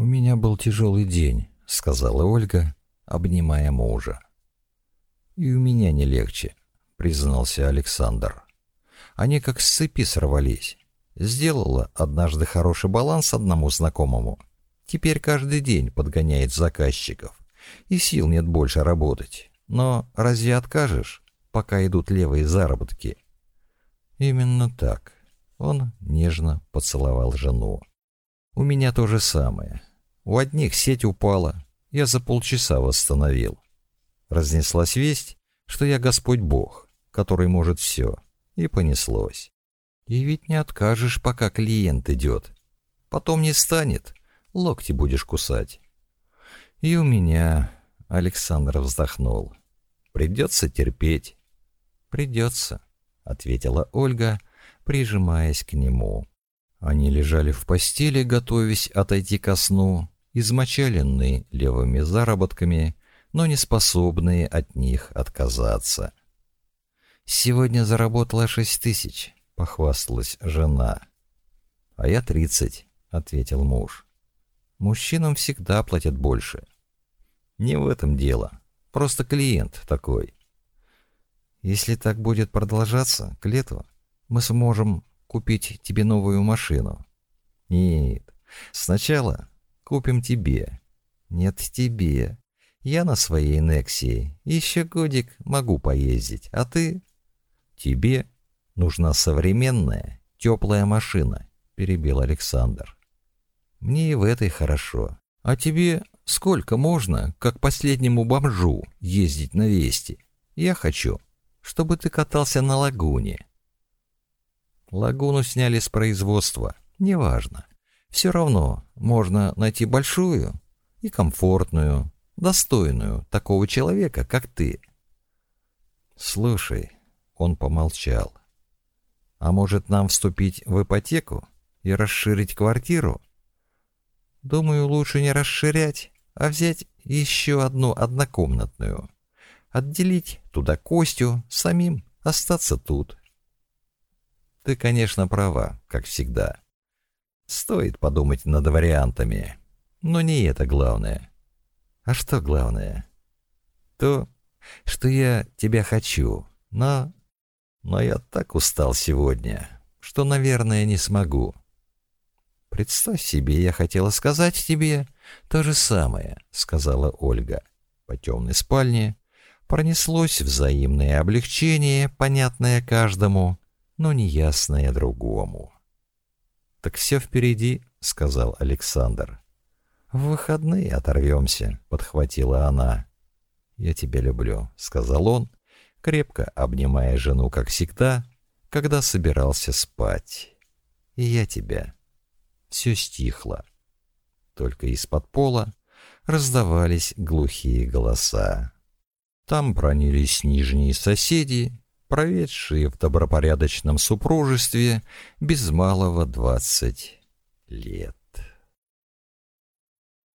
«У меня был тяжелый день», — сказала Ольга, обнимая мужа. «И у меня не легче», — признался Александр. «Они как с цепи сорвались. Сделала однажды хороший баланс одному знакомому. Теперь каждый день подгоняет заказчиков. И сил нет больше работать. Но разве откажешь, пока идут левые заработки?» «Именно так». Он нежно поцеловал жену. «У меня то же самое. У одних сеть упала, я за полчаса восстановил. Разнеслась весть, что я Господь Бог, который может все, и понеслось. И ведь не откажешь, пока клиент идет. Потом не станет, локти будешь кусать. И у меня, Александр вздохнул, придется терпеть. Придется, ответила Ольга, прижимаясь к нему. Они лежали в постели, готовясь отойти ко сну, измочаленные левыми заработками, но не способные от них отказаться. «Сегодня заработала шесть тысяч», — похвасталась жена. «А я тридцать», — ответил муж. «Мужчинам всегда платят больше». «Не в этом дело. Просто клиент такой». «Если так будет продолжаться, к лету, мы сможем купить тебе новую машину». «Нет, сначала купим тебе». «Нет, тебе. Я на своей Нексии. Еще годик могу поездить, а ты...» «Тебе нужна современная, теплая машина», — перебил Александр. «Мне и в этой хорошо. А тебе сколько можно, как последнему бомжу, ездить на Вести? Я хочу, чтобы ты катался на лагуне». Лагуну сняли с производства, неважно. Все равно можно найти большую и комфортную, достойную такого человека, как ты. Слушай, он помолчал. А может нам вступить в ипотеку и расширить квартиру? Думаю, лучше не расширять, а взять еще одну однокомнатную. Отделить туда Костю, самим остаться тут. Ты, конечно, права, как всегда. Стоит подумать над вариантами. Но не это главное. А что главное? То, что я тебя хочу, но но я так устал сегодня, что, наверное, не смогу. Представь себе, я хотела сказать тебе то же самое, сказала Ольга. По темной спальне пронеслось взаимное облегчение, понятное каждому, но неясное другому. «Так все впереди», — сказал Александр. «В выходные оторвемся», — подхватила она. «Я тебя люблю», — сказал он, крепко обнимая жену, как всегда, когда собирался спать. И я тебя. Все стихло. Только из-под пола раздавались глухие голоса. Там бронились нижние соседи, проведшие в добропорядочном супружестве без малого двадцать лет.